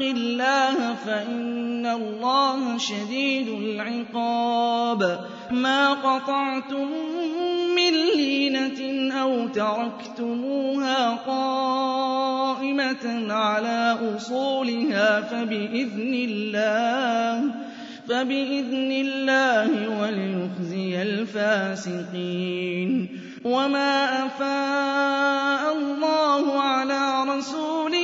الله فإن الله شديد العقاب. ما قطعتم من لينة أو تركتموها قائمة على أصولها فبإذن الله فبإذن الله وليخزي الفاسقين. وما أفاء الله على رسوله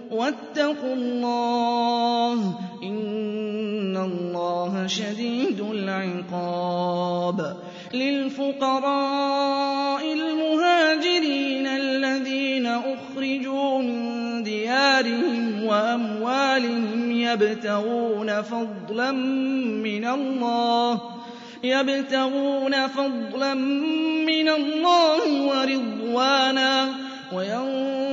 واتقوا الله إن الله شديد العقاب للفقراء المهاجرين الذين أخرجوا من ديارهم وأموالهم يبتغون فضلا من الله يبتغون فضلا من الله ورضوانا وينصرون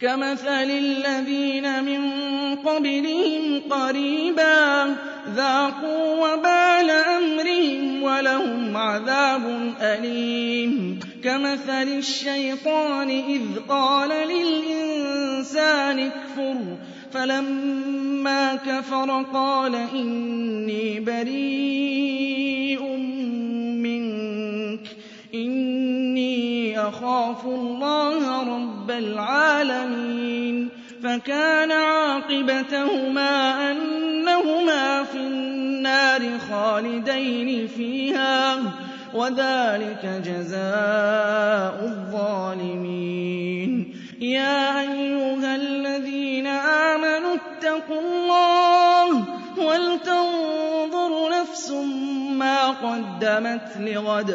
كَمَثَلِ الَّذِينَ مِن قَبْلِهِمْ قَرِيبًا ذَاقُوا وَبَالَ أَمْرِهِمْ وَلَهُمْ عَذَابٌ أَلِيمٌ. كَمَثَلِ الشَّيْطَانِ إِذْ قَالَ لِلْإِنسَانِ اكْفُرْ فَلَمَّا كَفَرَ قَالَ إِنِّي بَرِيءٌ مِّنكَ إِنِّي أَخَافُ اللَّهَ رَبَّ الْعَالَمِينَ فَكَانَ عَاقِبَتَهُمَا أَنَّهُمَا فِي النَّارِ خَالِدَيْنِ فِيهَا ۚ وَذَٰلِكَ جَزَاءُ الظَّالِمِينَ. يَا أَيُّهَا الَّذِينَ آمَنُوا اتَّقُوا اللَّهَ وَلْتَنظُرْ نَفْسٌ مَّا قَدَّمَتْ لِغَدٍ ۖ